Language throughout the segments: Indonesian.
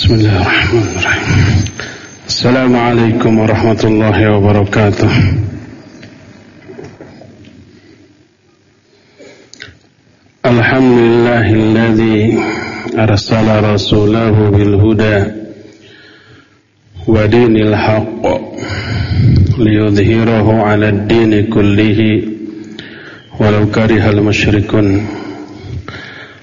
بسم الله الرحمن الرحيم. السلام عليكم ورحمة الله وبركاته. الحمد لله الذي أرسل رسوله بالهدى ودين الحق ليظهره على الدين كله ولو كره المشركون.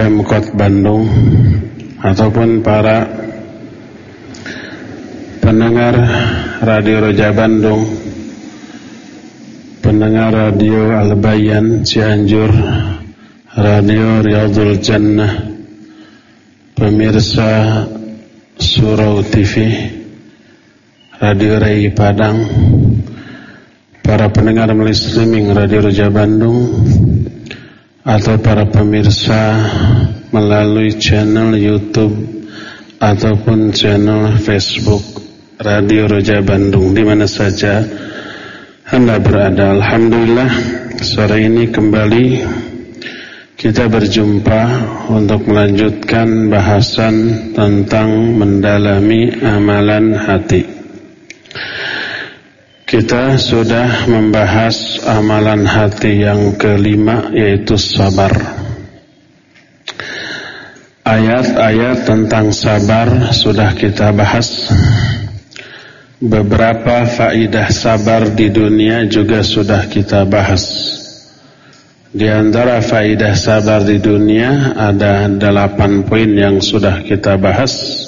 Pemkot Bandung Ataupun para Pendengar Radio Roja Bandung Pendengar Radio Al-Bayan Cianjur Radio Riyadul Jannah Pemirsa Surau TV Radio Rai Padang Para pendengar melalui streaming Radio Roja Bandung Atau para pemirsa melalui channel Youtube Ataupun channel Facebook Radio Roja Bandung. Di mana saja Anda berada. Alhamdulillah Sore ini kembali Kita berjumpa Untuk melanjutkan bahasan Tentang mendalami amalan hati kita sudah membahas amalan hati yang kelima yaitu sabar. Ayat-ayat tentang sabar sudah kita bahas. Beberapa faidah sabar di dunia juga sudah kita bahas. Di antara faidah sabar di dunia ada delapan poin yang sudah kita bahas.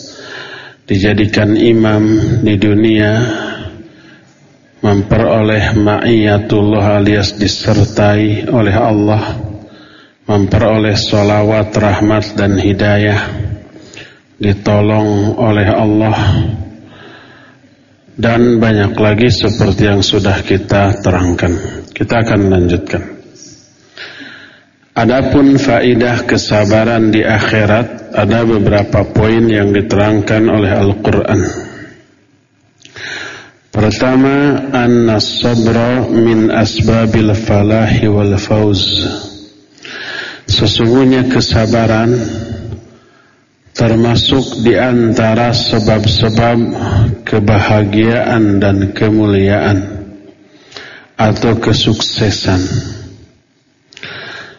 Dijadikan imam di dunia memperoleh ma'iyatullah alias disertai oleh Allah. Memperoleh solawat rahmat dan hidayah. Ditolong oleh Allah. Dan banyak lagi seperti yang sudah kita terangkan. Kita akan lanjutkan. Adapun faidah kesabaran di akhirat ada beberapa poin yang diterangkan oleh Al-Quran Pertama, anna sabra min asbabil falahi wal fauz. Sesungguhnya kesabaran termasuk di antara sebab-sebab kebahagiaan dan kemuliaan atau kesuksesan.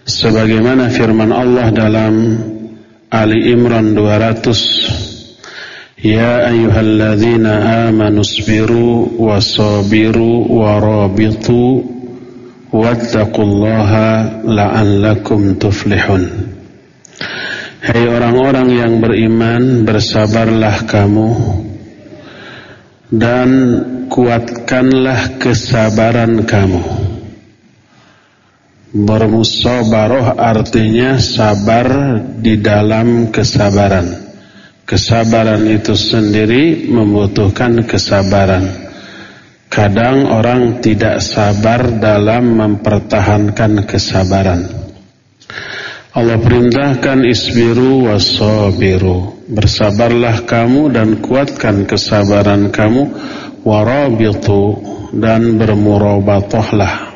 Sebagaimana firman Allah dalam Ali Imran 200 يا أيها الذين آمنوا اصبروا وصابروا ورابطوا واتقوا الله لعلكم تفلحون Hai orang-orang yang beriman bersabarlah kamu dan kuatkanlah kesabaran kamu Bermusabaroh artinya sabar di dalam kesabaran Kesabaran itu sendiri membutuhkan kesabaran. Kadang orang tidak sabar dalam mempertahankan kesabaran. Allah perintahkan isbiru wasabiru. Bersabarlah kamu dan kuatkan kesabaran kamu. Warabitu dan bermurabatohlah.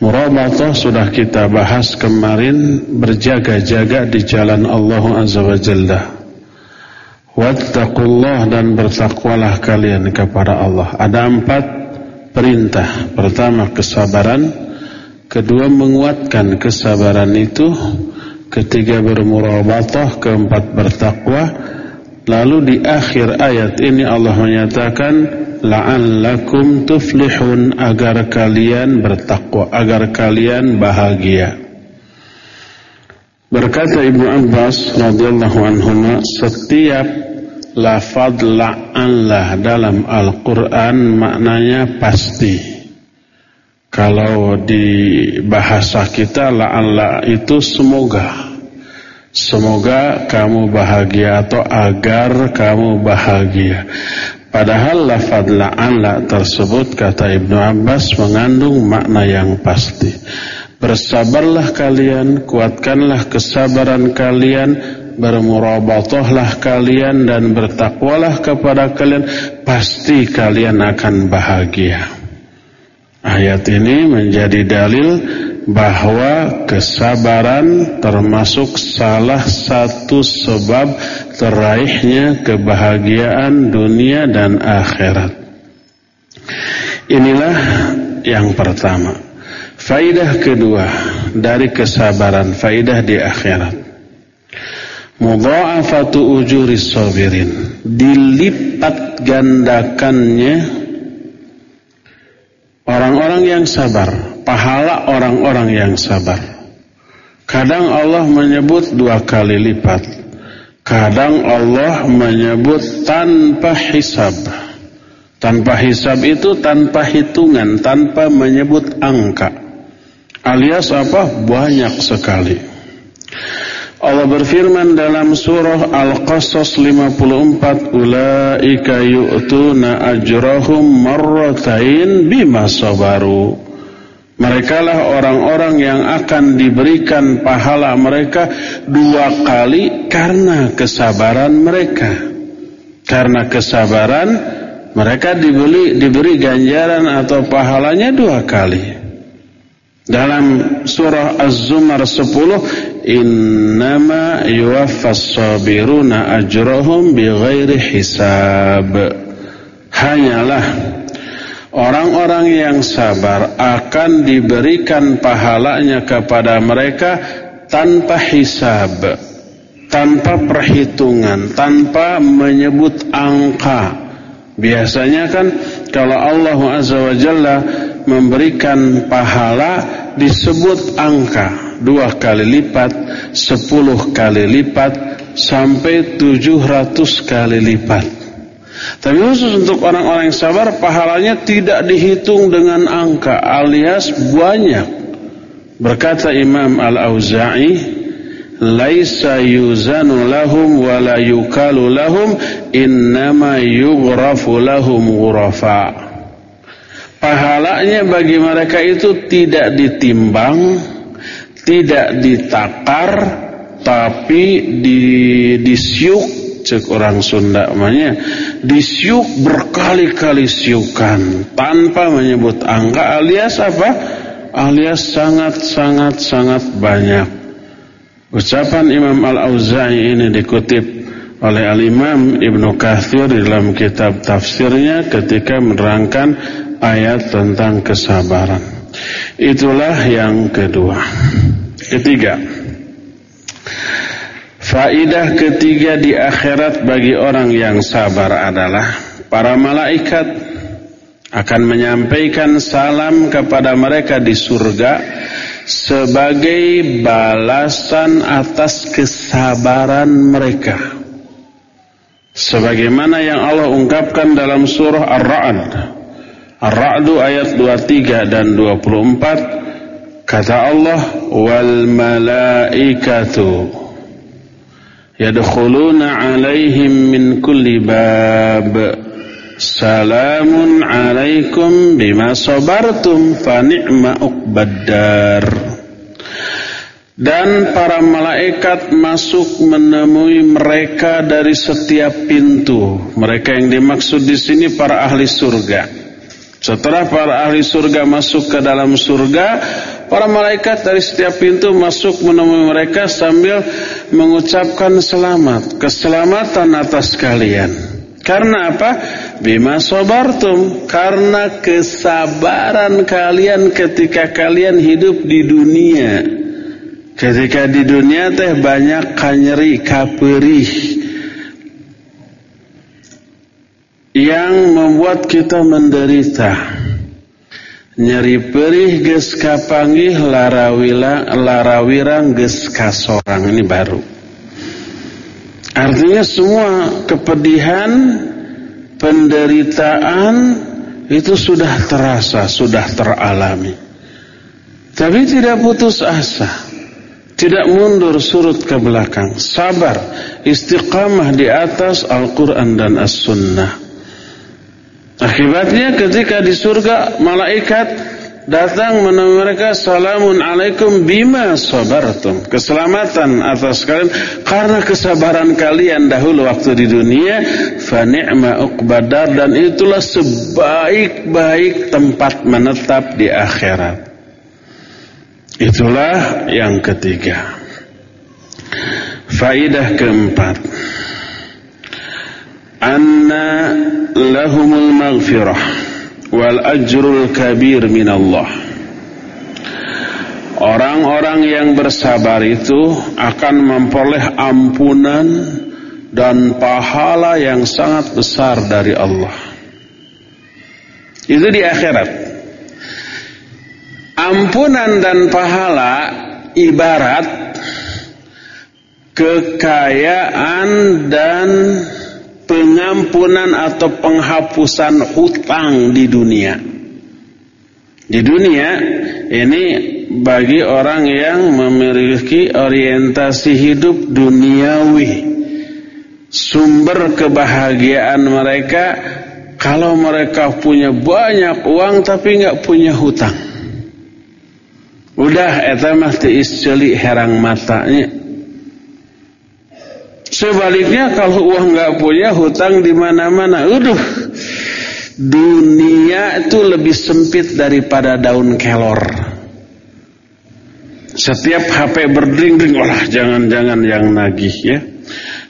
Murabatoh sudah kita bahas kemarin berjaga-jaga di jalan Allah Azza wa Jalla. Wattaqullah dan bertakwalah kalian kepada Allah. Ada empat perintah. Pertama kesabaran, kedua menguatkan kesabaran itu, ketiga bermurabatah, keempat bertakwa. Lalu di akhir ayat ini Allah menyatakan la'allakum tuflihun agar kalian bertakwa, agar kalian bahagia. Berkata Ibnu Abbas radhiyallahu anhu, setiap lafaz la'anlah dalam Al-Qur'an maknanya pasti. Kalau di bahasa kita la'anlah itu semoga. Semoga kamu bahagia atau agar kamu bahagia. Padahal lafad la'alla tersebut kata Ibnu Abbas mengandung makna yang pasti. Bersabarlah kalian, kuatkanlah kesabaran kalian, bermurabatahlah kalian dan bertakwalah kepada kalian, pasti kalian akan bahagia. Ayat ini menjadi dalil bahwa kesabaran termasuk salah satu sebab teraihnya kebahagiaan dunia dan akhirat. Inilah yang pertama. Faidah kedua dari kesabaran, faidah di akhirat. Mudha'afatu ujuris sabirin. Dilipat gandakannya orang-orang yang sabar pahala orang-orang yang sabar. Kadang Allah menyebut dua kali lipat. Kadang Allah menyebut tanpa hisab. Tanpa hisab itu tanpa hitungan, tanpa menyebut angka. Alias apa? Banyak sekali. Allah berfirman dalam surah Al-Qasas 54 Ulaika yu'tuna ajrahum marratain bima sabaru mereka lah orang-orang yang akan diberikan pahala mereka dua kali karena kesabaran mereka. Karena kesabaran mereka diberi, diberi ganjaran atau pahalanya dua kali. Dalam surah Az-Zumar 10, Innama yuwaffas sabiruna ajrahum bighairi hisab. Hanyalah Orang-orang yang sabar akan diberikan pahalanya kepada mereka tanpa hisab, tanpa perhitungan, tanpa menyebut angka. Biasanya kan kalau Allah Azza wa Jalla memberikan pahala disebut angka dua kali lipat, sepuluh kali lipat, sampai tujuh ratus kali lipat. Tapi khusus untuk orang-orang yang sabar pahalanya tidak dihitung dengan angka alias banyak. Berkata Imam Al-Auza'i, "Laisa yuzanu lahum wa la yukalu lahum, innama yughrafu lahum ghurafa." Pahalanya bagi mereka itu tidak ditimbang, tidak ditakar, tapi di, disiuk. Cek orang Sunda namanya disiuk berkali-kali siukan tanpa menyebut angka alias apa? Alias sangat-sangat sangat banyak. Ucapan Imam Al-Auza'i ini dikutip oleh Al-Imam Ibnu Kathir dalam kitab tafsirnya ketika menerangkan ayat tentang kesabaran itulah yang kedua ketiga Faidah ketiga di akhirat bagi orang yang sabar adalah para malaikat akan menyampaikan salam kepada mereka di surga sebagai balasan atas kesabaran mereka. Sebagaimana yang Allah ungkapkan dalam surah Ar-Ra'd. Ar-Ra'd ayat 23 dan 24 kata Allah wal malaikatu yadkhuluna alaihim min kulli bab salamun alaikum bima sabartum fa ni'ma uqbaddar dan para malaikat masuk menemui mereka dari setiap pintu. Mereka yang dimaksud di sini para ahli surga. Setelah para ahli surga masuk ke dalam surga, para malaikat dari setiap pintu masuk menemui mereka sambil mengucapkan selamat, keselamatan atas kalian. Karena apa? Bima sobartum. Karena kesabaran kalian ketika kalian hidup di dunia. Ketika di dunia teh banyak kanyeri, kaperih yang membuat kita menderita. Nyeri perih ges kapanggih larawila larawirang ges kasorang ini baru. Artinya semua kepedihan, penderitaan itu sudah terasa, sudah teralami. Tapi tidak putus asa. Tidak mundur surut ke belakang. Sabar. Istiqamah di atas Al-Quran dan As-Sunnah. Akibatnya ketika di surga malaikat datang menemui mereka salamun alaikum bima sabartum? Keselamatan atas kalian. Karena kesabaran kalian dahulu waktu di dunia fa ni'ma uqbadar dan itulah sebaik-baik tempat menetap di akhirat. Itulah yang ketiga. Faidah keempat anna lahumul maghfirah wal ajrul kabir Allah. Orang-orang yang bersabar itu akan memperoleh ampunan dan pahala yang sangat besar dari Allah. Itu di akhirat. Ampunan dan pahala ibarat kekayaan dan pengampunan atau penghapusan hutang di dunia. Di dunia ini bagi orang yang memiliki orientasi hidup duniawi. Sumber kebahagiaan mereka kalau mereka punya banyak uang tapi nggak punya hutang. Udah eta mah teu herang matanya Sebaliknya kalau uang nggak punya hutang di mana-mana, udah dunia itu lebih sempit daripada daun kelor. Setiap HP berdering-dering, olah jangan-jangan yang nagih ya.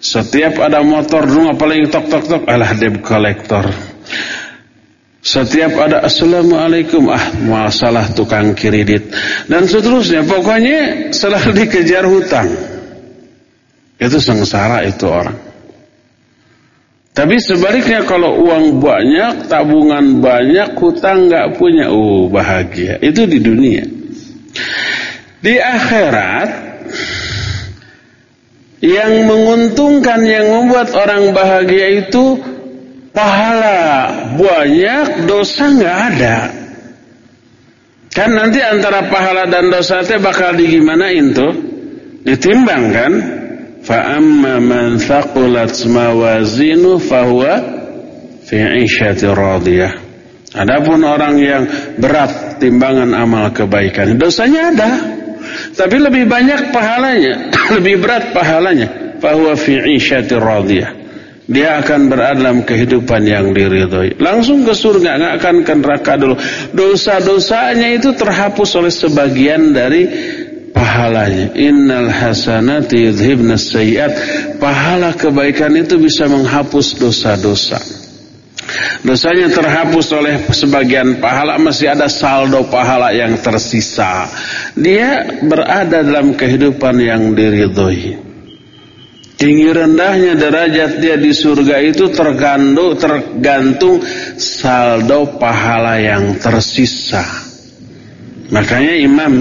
Setiap ada motor dong apalagi tok tok tok, alah debt collector. Setiap ada assalamualaikum, ah masalah tukang kredit dan seterusnya. Pokoknya selalu dikejar hutang. Itu sengsara itu orang. Tapi sebaliknya kalau uang banyak, tabungan banyak, hutang nggak punya, oh bahagia. Itu di dunia. Di akhirat yang menguntungkan yang membuat orang bahagia itu pahala banyak, dosa nggak ada. Kan nanti antara pahala dan dosa itu bakal digimanain tuh? Ditimbang kan? Amma man thaqulat mawazinu fahuwa fi 'ishati radiyah. Adapun orang yang berat timbangan amal kebaikan, dosanya ada. Tapi lebih banyak pahalanya, lebih berat pahalanya. Fahuwa fi 'ishati radiyah. Dia akan berada dalam kehidupan yang diridhoi. Langsung ke surga, nggak akan ke neraka dulu. Dosa-dosanya itu terhapus oleh sebagian dari pahalanya. Innal hasanati yudhibna. Pahala kebaikan itu bisa menghapus dosa-dosa. Dosanya terhapus oleh sebagian pahala masih ada saldo pahala yang tersisa. Dia berada dalam kehidupan yang diridhoi. Tinggi rendahnya derajat dia di surga itu tergantung tergantung saldo pahala yang tersisa. Makanya Imam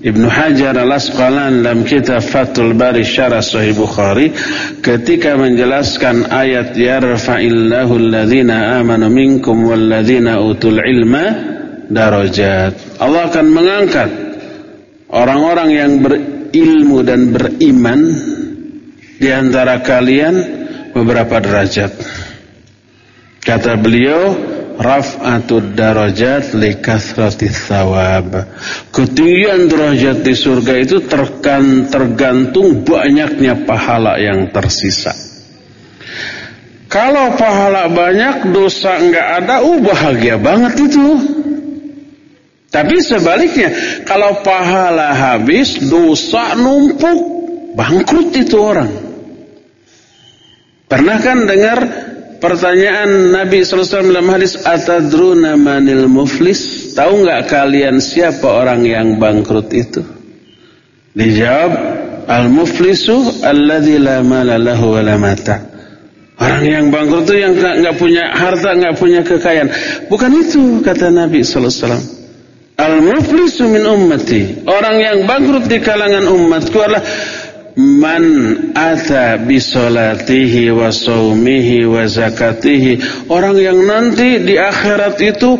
Ibnu Hajar al-Asqalan dalam kitab Fathul Bari Syarah Sahih Bukhari ketika menjelaskan ayat yarfa'illahu alladhina amanu minkum walladhina utul ilma darajat. Allah akan mengangkat orang-orang yang berilmu dan beriman di antara kalian beberapa derajat. Kata beliau, raf'atud darajat likasratis thawab. Ketinggian derajat di surga itu terkan, tergantung banyaknya pahala yang tersisa. Kalau pahala banyak, dosa enggak ada, uh bahagia banget itu. Tapi sebaliknya, kalau pahala habis, dosa numpuk, bangkrut itu orang. Pernah kan dengar Pertanyaan Nabi SAW dalam hadis Atadruna manil muflis Tahu nggak kalian siapa orang yang bangkrut itu Dijawab Al-muflisu alladzi la mala lahu wa la mata Orang yang bangkrut itu yang nggak punya harta, nggak punya kekayaan. Bukan itu kata Nabi wasallam. Al-muflisu min ummati. Orang yang bangkrut di kalangan umatku adalah man ata bisolatihi wa saumihi wa zakatihi orang yang nanti di akhirat itu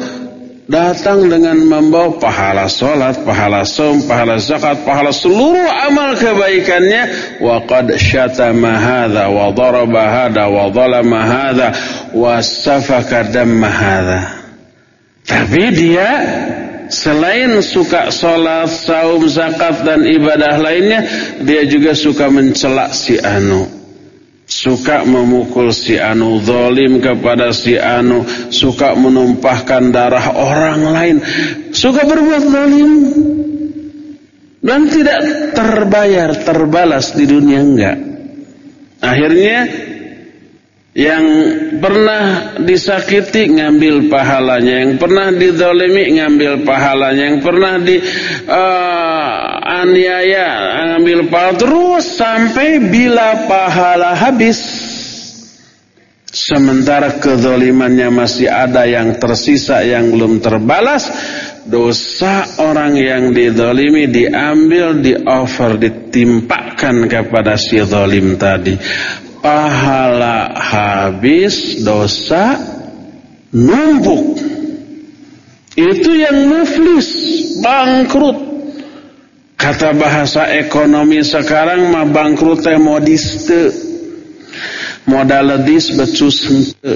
datang dengan membawa pahala solat, pahala som, pahala zakat, pahala seluruh amal kebaikannya. Wa qad syatama hadha wa daraba hadha wa zalama hadha wa safaka damma hadha. Tapi dia selain suka sholat, saum, zakat dan ibadah lainnya, dia juga suka mencela si anu. Suka memukul si anu zalim kepada si anu. Suka menumpahkan darah orang lain. Suka berbuat zalim. Dan tidak terbayar terbalas di dunia enggak. Akhirnya yang pernah disakiti ngambil pahalanya, yang pernah didolimi ngambil pahalanya, yang pernah di uh, aniaya ngambil pahala terus sampai bila pahala habis. Sementara kezolimannya masih ada yang tersisa yang belum terbalas, dosa orang yang didolimi diambil, di offer, ditimpakan kepada si zolim tadi pahala habis, dosa numpuk. Itu yang muflis, bangkrut. Kata bahasa ekonomi sekarang mah bangkrut teh modiste. Modal ledis becus hente.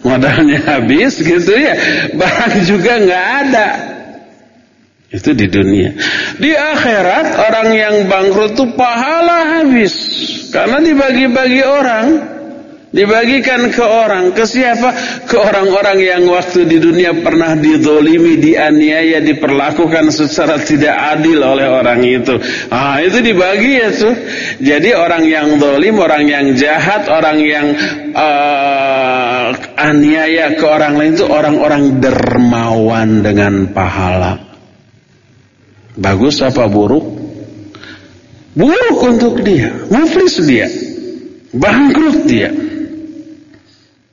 Modalnya habis gitu ya. Barang juga nggak ada. Itu di dunia. Di akhirat orang yang bangkrut itu pahala habis. Karena dibagi-bagi orang. Dibagikan ke orang. Ke siapa? Ke orang-orang yang waktu di dunia pernah didolimi, dianiaya, diperlakukan secara tidak adil oleh orang itu. Ah, itu dibagi ya tuh. Jadi orang yang dolim, orang yang jahat, orang yang uh, aniaya ke orang lain itu orang-orang dermawan dengan pahala. Bagus apa buruk? Buruk untuk dia, muflis dia, bangkrut dia.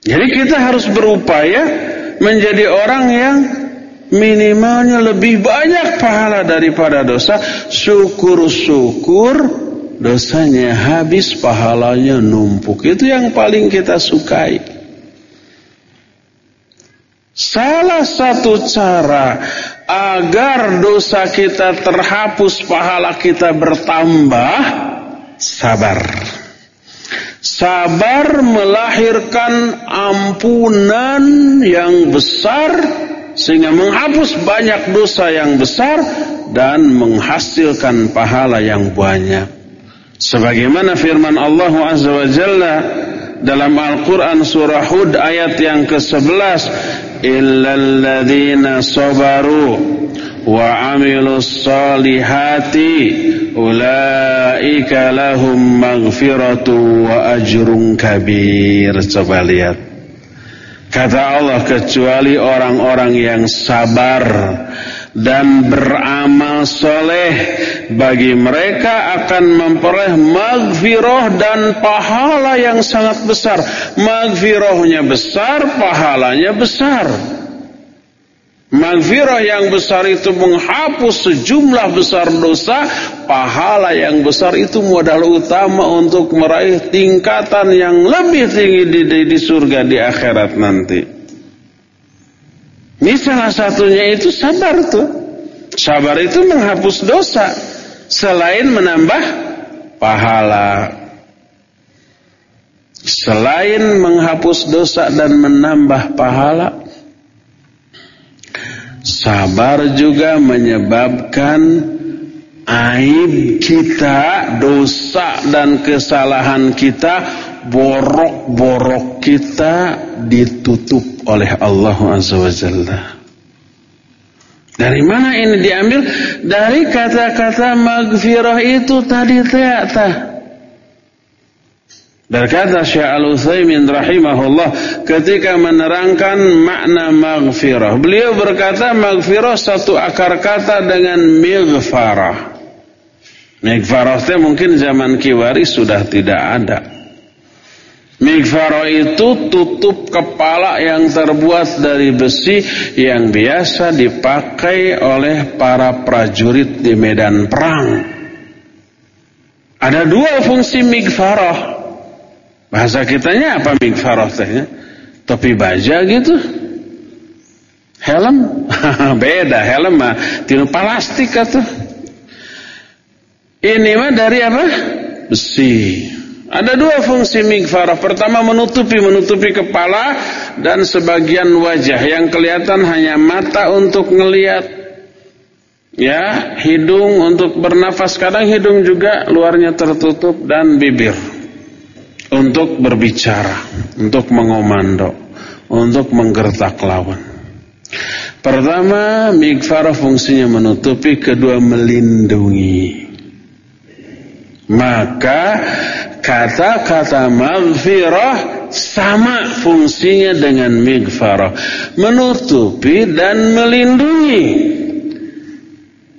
Jadi kita harus berupaya menjadi orang yang minimalnya lebih banyak pahala daripada dosa. Syukur-syukur dosanya habis, pahalanya numpuk. Itu yang paling kita sukai. Salah satu cara agar dosa kita terhapus, pahala kita bertambah, sabar. Sabar melahirkan ampunan yang besar sehingga menghapus banyak dosa yang besar dan menghasilkan pahala yang banyak. Sebagaimana firman Allah Azza dalam Al-Quran surah Hud ayat yang ke-11 illalladzina sabaru wa amilus salihati ulaika lahum maghfiratu wa ajrun kabir coba lihat. Kata Allah kecuali orang-orang yang sabar dan beramal soleh. Bagi mereka akan memperoleh magfirah dan pahala yang sangat besar. Magfirahnya besar pahalanya besar. Magfirah yang besar itu menghapus sejumlah besar dosa. Pahala yang besar itu modal utama untuk meraih tingkatan yang lebih tinggi di, di, di surga di akhirat nanti ini salah satunya itu sabar tuh. Sabar itu menghapus dosa selain menambah pahala. Selain menghapus dosa dan menambah pahala, sabar juga menyebabkan aib kita, dosa dan kesalahan kita, borok-borok kita ditutup oleh Allah Azza wa Jalla. Dari mana ini diambil? Dari kata-kata magfirah itu tadi teata. Berkata Syekh Al-Utsaimin rahimahullah ketika menerangkan makna magfirah. Beliau berkata magfirah satu akar kata dengan mighfarah. Mighfarah mungkin zaman kiwari sudah tidak ada. Mikfaro itu tutup kepala yang terbuat dari besi yang biasa dipakai oleh para prajurit di medan perang. Ada dua fungsi mikfaro. Bahasa kitanya apa mikfaro tehnya? Topi baja gitu. Helm beda helm mah tinu plastik atuh. Ini mah dari apa? Besi. Ada dua fungsi mikfarah. Pertama menutupi menutupi kepala dan sebagian wajah yang kelihatan hanya mata untuk ngelihat. Ya, hidung untuk bernafas kadang hidung juga luarnya tertutup dan bibir untuk berbicara, untuk mengomando, untuk menggertak lawan. Pertama, mikfarah fungsinya menutupi, kedua melindungi. Maka kata-kata maghfirah sama fungsinya dengan mikfarah, menutupi dan melindungi.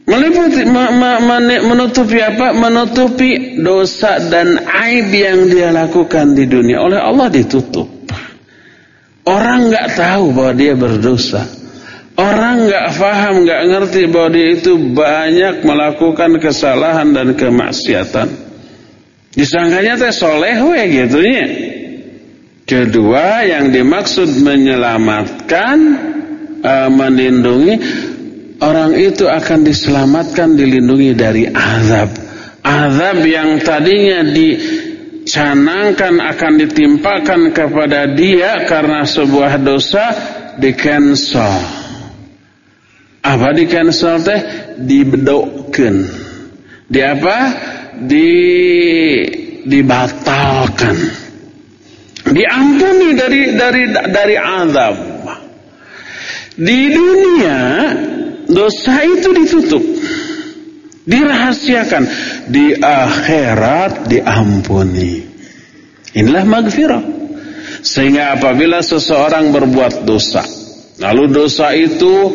Meliputi menutupi apa? Menutupi dosa dan aib yang dia lakukan di dunia oleh Allah ditutup. Orang nggak tahu bahwa dia berdosa. Orang nggak faham, nggak ngerti bahwa dia itu banyak melakukan kesalahan dan kemaksiatan. Disangkanya teh soleh we gitu ya. Kedua yang dimaksud menyelamatkan, uh, melindungi orang itu akan diselamatkan dilindungi dari azab. Azab yang tadinya dicanangkan akan ditimpakan kepada dia karena sebuah dosa di cancel apa di cancel teh? Dibedokkan. Di apa di dibatalkan. Diampuni dari dari dari azab. Di dunia dosa itu ditutup. Dirahasiakan. Di akhirat diampuni. Inilah magfirah sehingga apabila seseorang berbuat dosa lalu dosa itu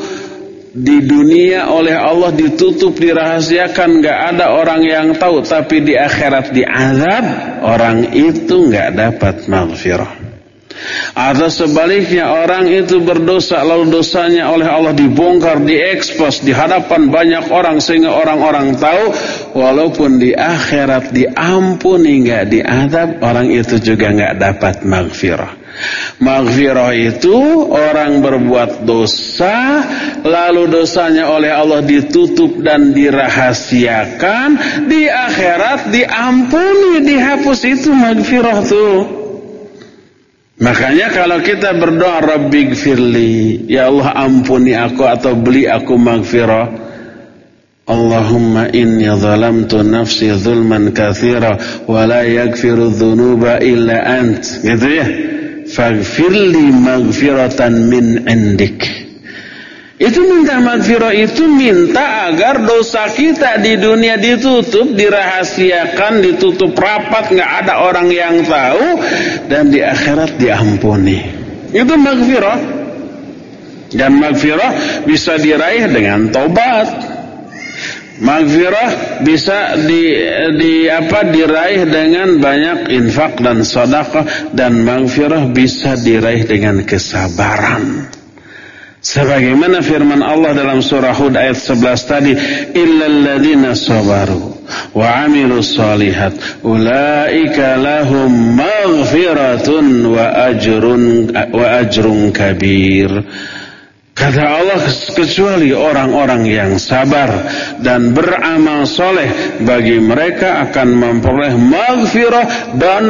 di dunia oleh Allah ditutup dirahasiakan nggak ada orang yang tahu tapi di akhirat diazab orang itu nggak dapat magfirah atau sebaliknya orang itu berdosa lalu dosanya oleh Allah dibongkar, diekspos di hadapan banyak orang sehingga orang-orang tahu walaupun di akhirat diampuni nggak diadab orang itu juga nggak dapat maghfirah. Maghfirah itu orang berbuat dosa lalu dosanya oleh Allah ditutup dan dirahasiakan di akhirat diampuni dihapus. Itu maghfirah tuh. Makanya kalau kita berdoa Rabbi gfirli Ya Allah ampuni aku atau beli aku magfirah Allahumma inni zalamtu nafsi zulman kathira Wa la yagfiru dhunuba illa ant. Gitu ya Min indik itu minta magfirah itu minta agar dosa kita di dunia ditutup, dirahasiakan, ditutup rapat, nggak ada orang yang tahu dan di akhirat diampuni. Itu magfirah. Dan magfirah bisa diraih dengan tobat. Magfirah bisa di, di apa diraih dengan banyak infak dan sedekah dan magfirah bisa diraih dengan kesabaran. Sebagaimana firman Allah dalam surah Hud ayat 11 tadi, illal ladzina sabaru wa amilus solihat ulaika lahum maghfiratun wa ajrun wa ajrun kabir. Kata Allah kecuali orang-orang yang sabar dan beramal soleh bagi mereka akan memperoleh maghfirah dan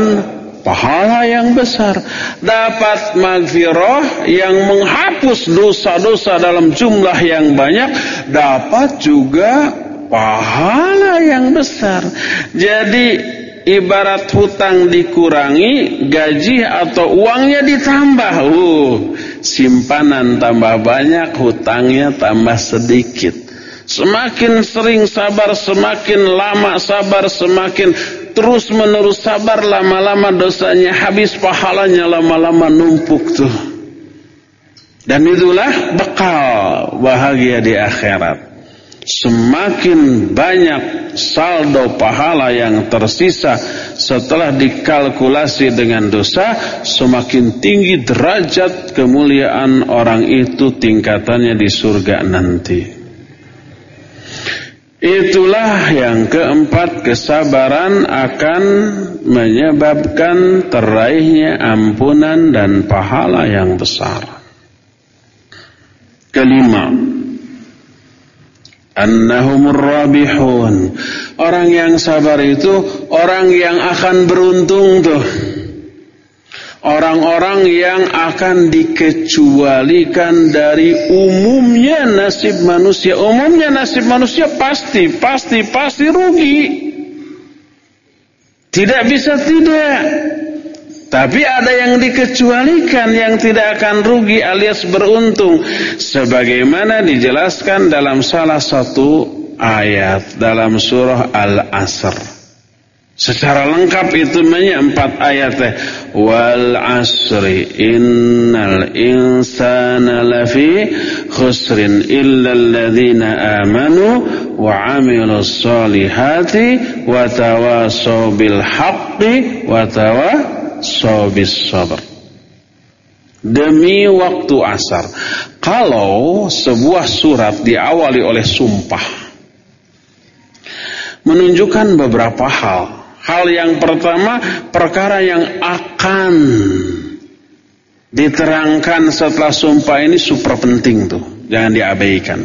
pahala yang besar. Dapat magfirah yang menghapus dosa-dosa dalam jumlah yang banyak dapat juga pahala yang besar. Jadi ibarat hutang dikurangi gaji atau uangnya ditambah. Uh simpanan tambah banyak hutangnya tambah sedikit Semakin sering sabar, semakin lama sabar, semakin terus menerus sabar lama-lama dosanya habis, pahalanya lama-lama numpuk tuh. Dan itulah bekal bahagia di akhirat. Semakin banyak saldo pahala yang tersisa setelah dikalkulasi dengan dosa, semakin tinggi derajat kemuliaan orang itu tingkatannya di surga nanti. Itulah yang keempat kesabaran akan menyebabkan teraihnya ampunan dan pahala yang besar. Kelima, annahumur rabihun. Orang yang sabar itu orang yang akan beruntung tuh. Orang-orang yang akan dikecualikan dari umumnya nasib manusia. Umumnya nasib manusia pasti, pasti, pasti rugi. Tidak bisa tidak. Tapi ada yang dikecualikan yang tidak akan rugi alias beruntung. Sebagaimana dijelaskan dalam salah satu ayat dalam surah Al-Asr. Secara lengkap itu namanya empat ayat. Wal asri innal insana lafi khusrin illa alladhina amanu wa amilus salihati wa tawasaw bil haqqi wa tawasaw sobis sabar. Demi waktu asar. Kalau sebuah surat diawali oleh sumpah. Menunjukkan beberapa hal. Hal yang pertama, perkara yang akan diterangkan setelah sumpah ini super penting tuh. Jangan diabaikan.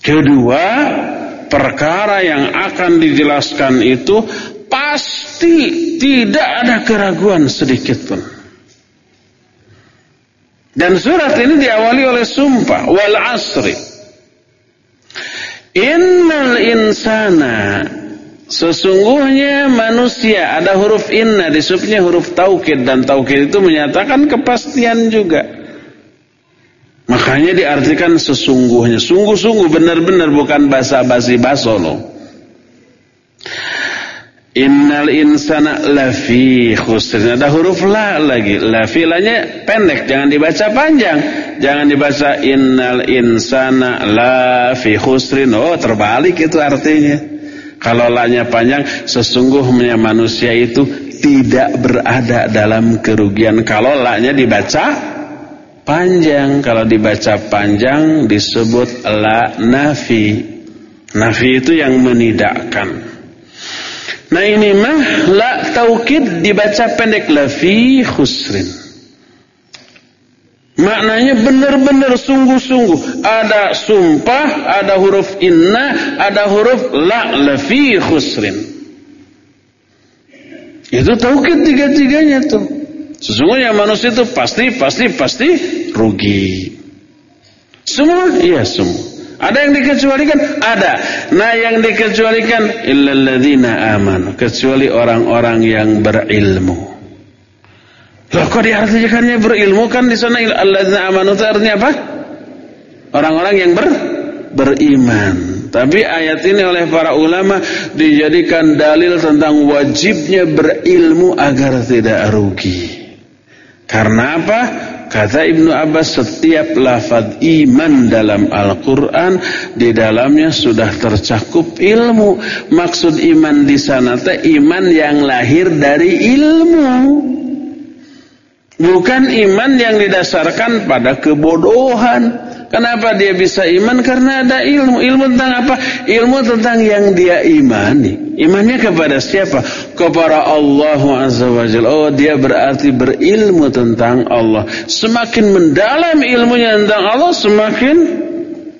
Kedua, perkara yang akan dijelaskan itu pasti tidak ada keraguan sedikit pun. Dan surat ini diawali oleh sumpah wal asri. Innal insana sesungguhnya manusia ada huruf inna di disebutnya huruf taukid dan taukid itu menyatakan kepastian juga. Makanya diartikan sesungguhnya, sungguh-sungguh benar-benar bukan basa-basi baso loh. Innal insana lafi khusrin. Ada huruf la lagi. Lafi lanya pendek, jangan dibaca panjang. Jangan dibaca innal insana lafi khusrin. Oh, terbalik itu artinya. Kalau lanya panjang, sesungguhnya manusia itu tidak berada dalam kerugian. Kalau lanya dibaca panjang, kalau dibaca panjang disebut la nafi. Nafi itu yang menidakkan. Nah ini mah la taukid dibaca pendek la fi khusrin. Maknanya benar-benar sungguh-sungguh. Ada sumpah, ada huruf inna, ada huruf la la fi khusrin. Itu taukid tiga-tiganya tuh. Sesungguhnya manusia itu pasti, pasti, pasti rugi. Semua? Iya semua. Ada yang dikecualikan? Ada. Nah yang dikecualikan illalladzina aman, kecuali orang-orang yang berilmu. Loh kok diartikannya berilmu kan di sana alladzina amanu itu artinya apa? Orang-orang yang ber beriman. Tapi ayat ini oleh para ulama dijadikan dalil tentang wajibnya berilmu agar tidak rugi. Karena apa? Kata Ibnu Abbas setiap lafaz iman dalam Al-Qur'an di dalamnya sudah tercakup ilmu. Maksud iman di sana teh iman yang lahir dari ilmu. Bukan iman yang didasarkan pada kebodohan. Kenapa dia bisa iman? Karena ada ilmu. Ilmu tentang apa? Ilmu tentang yang dia imani. Imannya kepada siapa? Kepada Allah Azza wa Jalla. Oh, dia berarti berilmu tentang Allah. Semakin mendalam ilmunya tentang Allah, semakin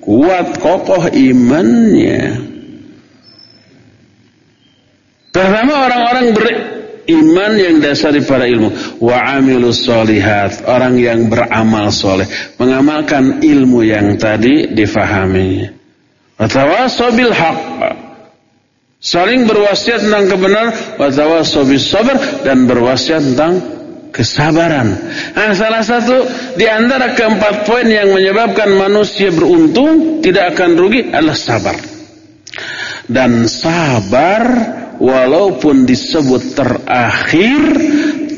kuat kokoh imannya. Pertama orang-orang Iman yang dasari para ilmu. Wa amilus solihat. Orang yang beramal soleh. Mengamalkan ilmu yang tadi difahaminya. Watawasobil haq. Saling berwasiat tentang kebenaran. Watawasobil sabar. Dan berwasiat tentang kesabaran. Nah, salah satu di antara keempat poin yang menyebabkan manusia beruntung tidak akan rugi adalah sabar. Dan sabar walaupun disebut terakhir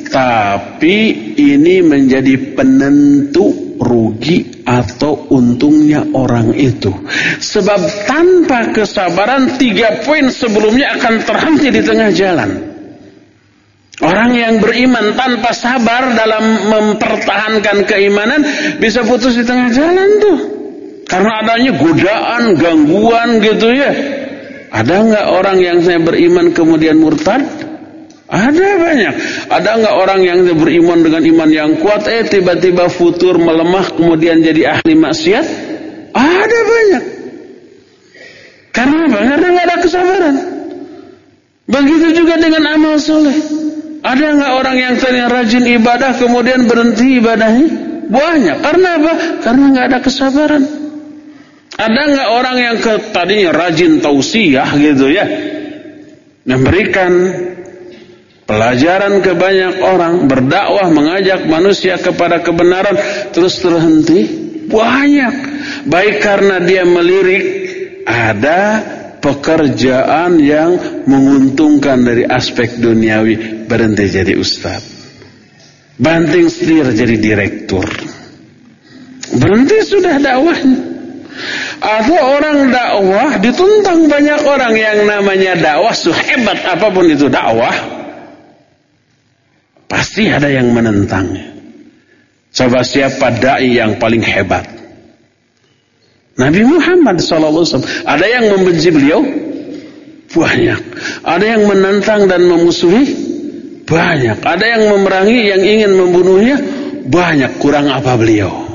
tapi ini menjadi penentu rugi atau untungnya orang itu sebab tanpa kesabaran tiga poin sebelumnya akan terhenti di tengah jalan Orang yang beriman tanpa sabar dalam mempertahankan keimanan bisa putus di tengah jalan tuh. Karena adanya godaan, gangguan gitu ya. Ada nggak orang yang saya beriman kemudian murtad? Ada banyak. Ada nggak orang yang beriman dengan iman yang kuat, eh tiba-tiba futur melemah kemudian jadi ahli maksiat? Ada banyak. Karena apa? Karena nggak ada kesabaran. Begitu juga dengan amal soleh. Ada nggak orang yang tadinya rajin ibadah kemudian berhenti ibadahnya? Banyak. Karena apa? Karena nggak ada kesabaran. Ada nggak orang yang ke, tadinya rajin tausiah gitu ya, memberikan pelajaran ke banyak orang, berdakwah, mengajak manusia kepada kebenaran, terus terhenti? Banyak. Baik karena dia melirik, ada pekerjaan yang menguntungkan dari aspek duniawi, berhenti jadi ustaz. Banting setir jadi direktur. Berhenti sudah dakwahnya. Atau orang dakwah dituntang banyak orang yang namanya dakwah sehebat apa pun itu dakwah Pasti ada yang menentangnya. Coba siapa dai yang paling hebat? Nabi Muhammad SAW. Ada yang membenci beliau? Banyak. Ada yang menentang dan memusuhi? Banyak. Ada yang memerangi, yang ingin membunuhnya? Banyak. Kurang apa beliau?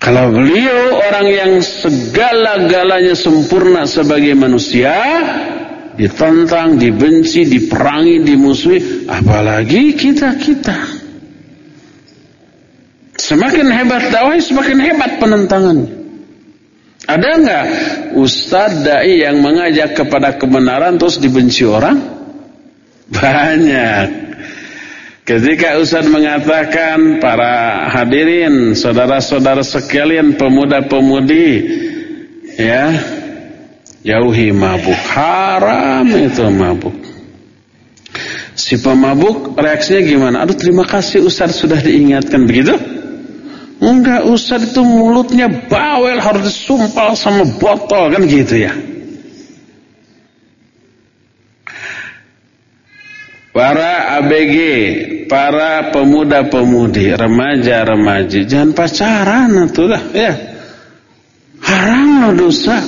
Kalau beliau orang yang segala-galanya sempurna sebagai manusia, ditentang, dibenci, diperangi, dimusuhi, apalagi kita-kita. Semakin hebat dakwah, semakin hebat penentangannya. Ada enggak ustadz dai yang mengajak kepada kebenaran terus dibenci orang? Banyak. Ketika ustadz mengatakan para hadirin, saudara-saudara sekalian, pemuda-pemudi, ya, Jauhi mabuk. Haram itu mabuk. Si pemabuk reaksinya gimana? Aduh terima kasih Ustaz sudah diingatkan begitu. Enggak Ustaz itu mulutnya bawel harus disumpal sama botol kan gitu ya. Para ABG, para pemuda-pemudi, remaja-remaji, jangan pacaran itulah ya. Haram dosa.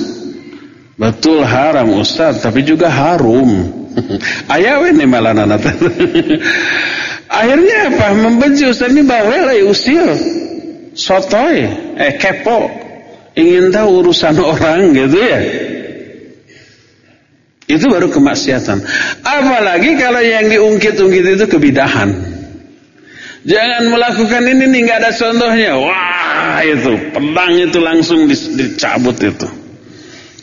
Betul haram Ustaz, tapi juga harum. Ayawe nih malah nanat. Akhirnya apa? Membenci Ustaz ini bawel ya usil. Sotoy, eh kepo. Ingin tahu urusan orang gitu ya. Itu baru kemaksiatan. Apalagi kalau yang diungkit-ungkit itu kebidahan. Jangan melakukan ini nih nggak ada contohnya. Wah itu pedang itu langsung dicabut itu.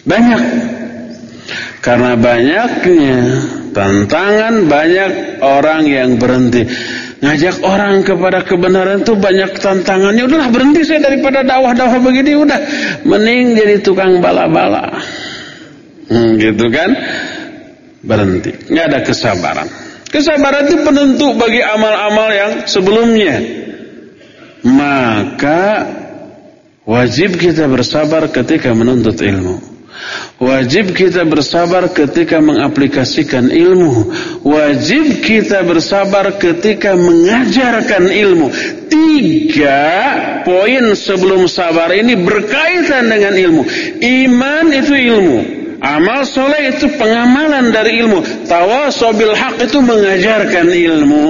Banyak. Karena banyaknya tantangan banyak orang yang berhenti. Ngajak orang kepada kebenaran itu banyak tantangannya. Udahlah berhenti saya daripada dakwah-dakwah begini. Udah mending jadi tukang bala-bala. Hmm, gitu kan. Berhenti. Nggak ada kesabaran. Kesabaran itu penentu bagi amal-amal yang sebelumnya. Maka wajib kita bersabar ketika menuntut ilmu. Wajib kita bersabar ketika mengaplikasikan ilmu. Wajib kita bersabar ketika mengajarkan ilmu. Tiga poin sebelum sabar ini berkaitan dengan ilmu. Iman itu ilmu. Amal soleh itu pengamalan dari ilmu. Tawasobil hak itu mengajarkan ilmu.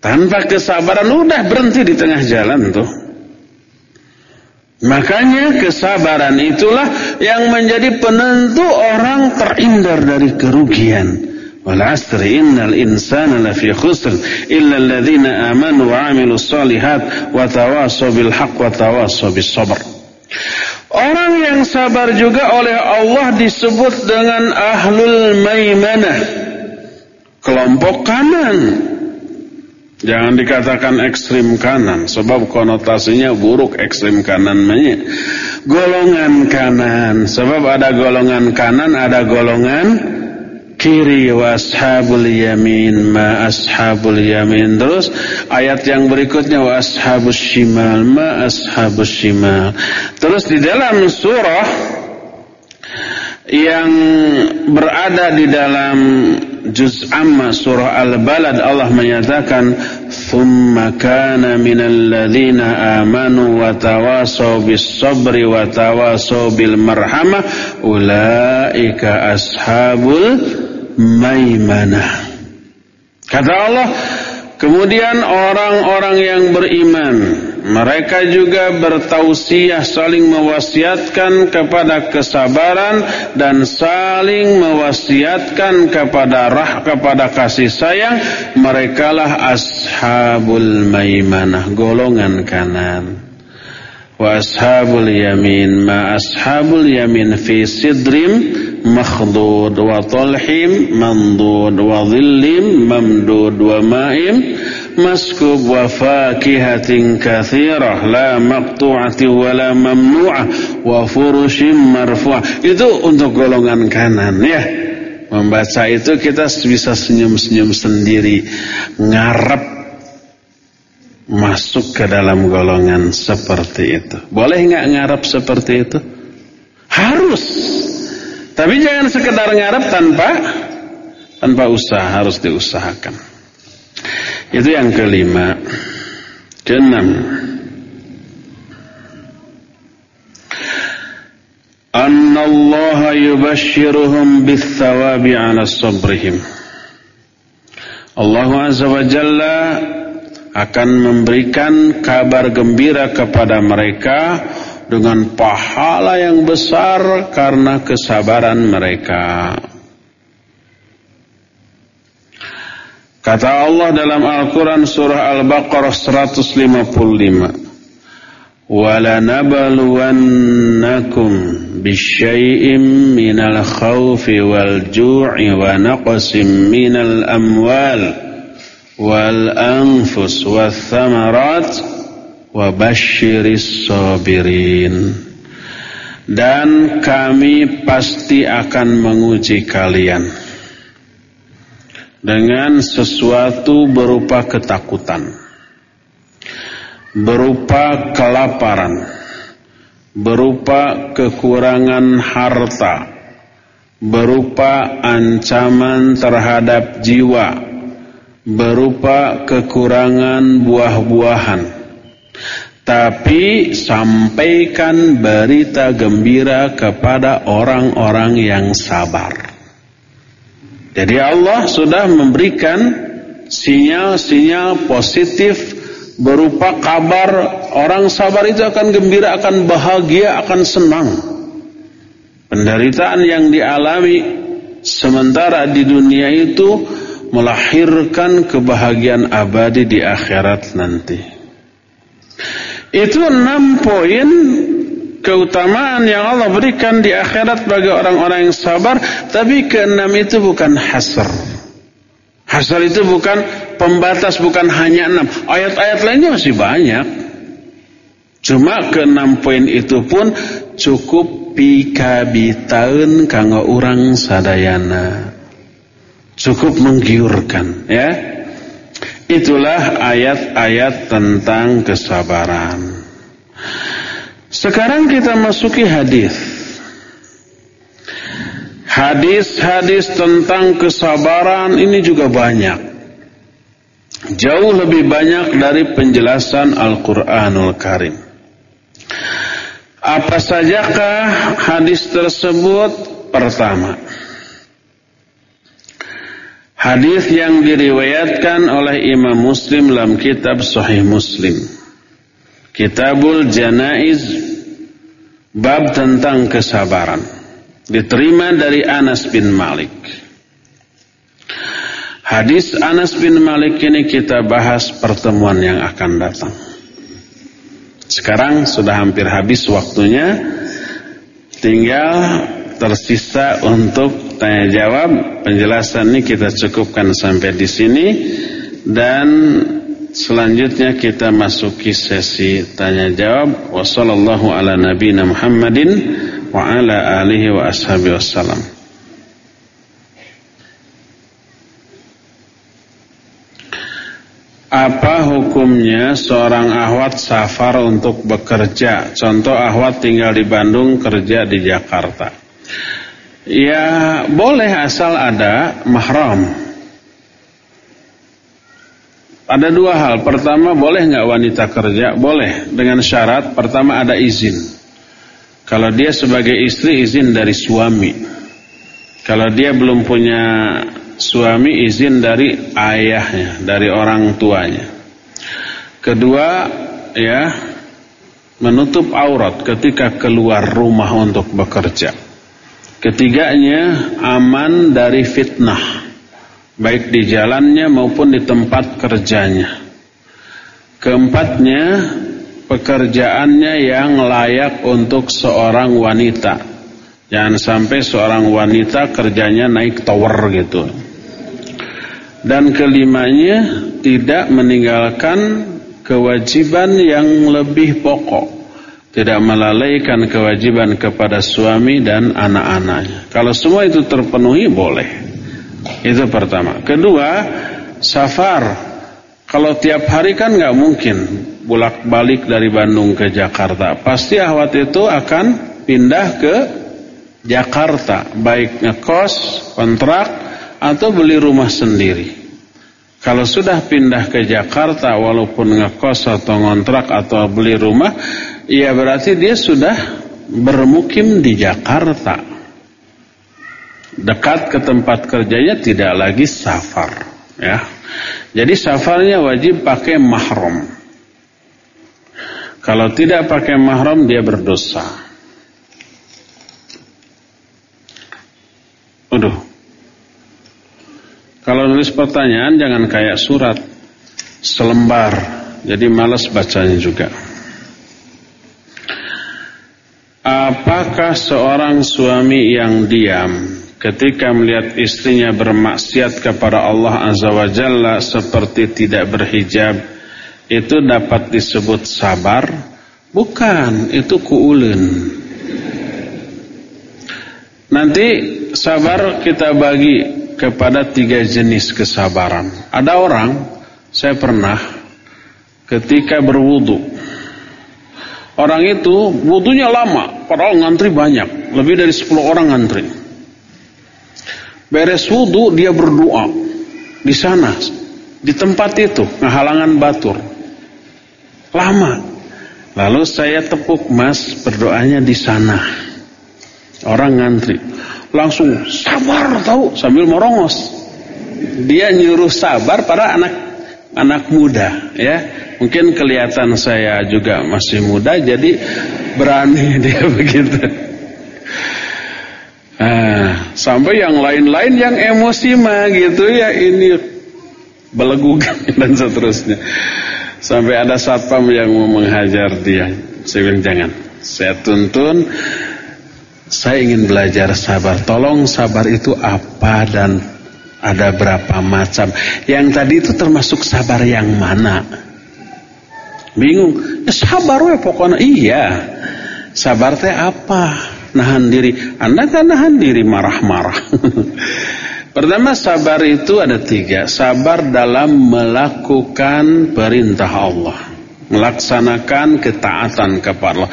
Tanpa kesabaran udah berhenti di tengah jalan tuh. Makanya kesabaran itulah yang menjadi penentu orang terhindar dari kerugian. Wal asri innal insana lafi khusr illa alladhina amanu wa amilus solihat wa tawasaw bil haqq wa tawasaw sabr. Orang yang sabar juga oleh Allah disebut dengan ahlul maimanah. Kelompok kanan. Jangan dikatakan ekstrim kanan sebab konotasinya buruk ekstrim kanan Golongan kanan. Sebab ada golongan kanan ada golongan kiri washabul yamin ma ashabul yamin. Terus ayat yang berikutnya washabus shimal ma ashabus shimal. Terus di dalam surah yang berada di dalam juz amma surah Al-Balad Allah menyatakan thumma kana minal ladzina amanu wa tawasaw bis sabri wa tawasaw bil marhamah ulaika ashabul maimanah. Kata Allah, kemudian orang-orang yang beriman, mereka juga bertausiah saling mewasiatkan kepada kesabaran dan saling mewasiatkan kepada rah kepada kasih sayang. Merekalah ashabul maimanah, golongan kanan wa ashabul yamin ma ashabul yamin fi sidrim makhdud wa talhim mandud wa dhillim mamdud wa ma'im maskub wa fakihatin kathirah la maqtu'ati wa la mamnu'ah wa furushim marfu'ah itu untuk golongan kanan ya membaca itu kita bisa senyum-senyum sendiri ngarep masuk ke dalam golongan seperti itu. Boleh nggak ngarap seperti itu? Harus. Tapi jangan sekedar ngarap tanpa tanpa usaha, harus diusahakan. Itu yang kelima. Keenam. Anna Allah yubashshiruhum bithawabi ala sabrihim. Allah Azza wa Jalla akan memberikan kabar gembira kepada mereka dengan pahala yang besar karena kesabaran mereka. Kata Allah dalam Al-Quran surah Al-Baqarah 155. وَلَنَبَلُوَنَّكُمْ بِشَيْءٍ مِّنَ الْخَوْفِ وَالْجُوعِ وَنَقْصٍ مِّنَ الْأَمْوَالِ wal anfus wath thamarat wa basyiris dan kami pasti akan menguji kalian dengan sesuatu berupa ketakutan berupa kelaparan berupa kekurangan harta berupa ancaman terhadap jiwa berupa kekurangan buah-buahan. Tapi sampaikan berita gembira kepada orang-orang yang sabar. Jadi Allah sudah memberikan sinyal-sinyal positif berupa kabar orang sabar itu akan gembira, akan bahagia, akan senang. Penderitaan yang dialami sementara di dunia itu melahirkan kebahagiaan abadi di akhirat nanti. Itu enam poin keutamaan yang Allah berikan di akhirat bagi orang-orang yang sabar, tapi keenam itu bukan hasr. Hasr itu bukan pembatas, bukan hanya enam. Ayat-ayat lainnya masih banyak. Cuma keenam poin itu pun cukup pikabitaun kanggo orang sadayana cukup menggiurkan ya itulah ayat-ayat tentang kesabaran. Sekarang kita masuki hadis. Hadis-hadis tentang kesabaran ini juga banyak. Jauh lebih banyak dari penjelasan Al-Qur'anul Karim. Apa sajakah hadis tersebut? Pertama Hadis yang diriwayatkan oleh Imam Muslim dalam kitab Sahih Muslim. Kitabul Janaiz bab tentang kesabaran. Diterima dari Anas bin Malik. Hadis Anas bin Malik ini kita bahas pertemuan yang akan datang. Sekarang sudah hampir habis waktunya. Tinggal tersisa untuk tanya jawab. Penjelasan ini kita cukupkan sampai di sini dan selanjutnya kita masuki sesi tanya jawab. Wassallallahu ala nabiyina Muhammadin wa ala alihi wa ashabihi wassalam. Apa hukumnya seorang ahwat safar untuk bekerja? Contoh ahwat tinggal di Bandung, kerja di Jakarta. Ya boleh asal ada mahram. Ada dua hal. Pertama boleh nggak wanita kerja? Boleh dengan syarat pertama ada izin. Kalau dia sebagai istri izin dari suami. Kalau dia belum punya suami izin dari ayahnya, dari orang tuanya. Kedua, ya, menutup aurat ketika keluar rumah untuk bekerja. Ketiganya, aman dari fitnah, baik di jalannya maupun di tempat kerjanya. Keempatnya, pekerjaannya yang layak untuk seorang wanita. Jangan sampai seorang wanita kerjanya naik tower gitu. Dan kelimanya tidak meninggalkan kewajiban yang lebih pokok. Tidak melalaikan kewajiban kepada suami dan anak-anaknya. Kalau semua itu terpenuhi boleh. Itu pertama. Kedua, safar. Kalau tiap hari kan nggak mungkin bolak-balik dari Bandung ke Jakarta. Pasti ahwat itu akan pindah ke Jakarta, baik ngekos, kontrak atau beli rumah sendiri. Kalau sudah pindah ke Jakarta walaupun ngekos atau ngontrak atau beli rumah, ya berarti dia sudah bermukim di Jakarta. Dekat ke tempat kerjanya tidak lagi safar, ya. Jadi safarnya wajib pakai mahram. Kalau tidak pakai mahram dia berdosa. Udah. Kalau nulis pertanyaan jangan kayak surat selembar. Jadi malas bacanya juga. Apakah seorang suami yang diam ketika melihat istrinya bermaksiat kepada Allah Azza wa Jalla seperti tidak berhijab itu dapat disebut sabar? Bukan, itu kuulen. Nanti sabar kita bagi kepada tiga jenis kesabaran. Ada orang, saya pernah ketika berwudu. Orang itu wudunya lama, padahal ngantri banyak, lebih dari 10 orang ngantri. Beres wudu dia berdoa di sana, di tempat itu, ngehalangan batur. Lama. Lalu saya tepuk mas berdoanya di sana. Orang ngantri langsung sabar tahu sambil merongos. Dia nyuruh sabar para anak anak muda ya. Mungkin kelihatan saya juga masih muda jadi berani dia begitu. Nah, sampai yang lain-lain yang emosi mah gitu ya ini belegu dan seterusnya. Sampai ada satpam yang mau menghajar dia. Saya bilang jangan. Saya tuntun saya ingin belajar sabar. Tolong sabar itu apa dan ada berapa macam. Yang tadi itu termasuk sabar yang mana? Bingung. Ya sabar ya pokoknya. Iya. Sabar teh apa? Nahan diri. Anda kan nahan diri marah-marah. Pertama sabar itu ada tiga. Sabar dalam melakukan perintah Allah melaksanakan ketaatan kepada Allah.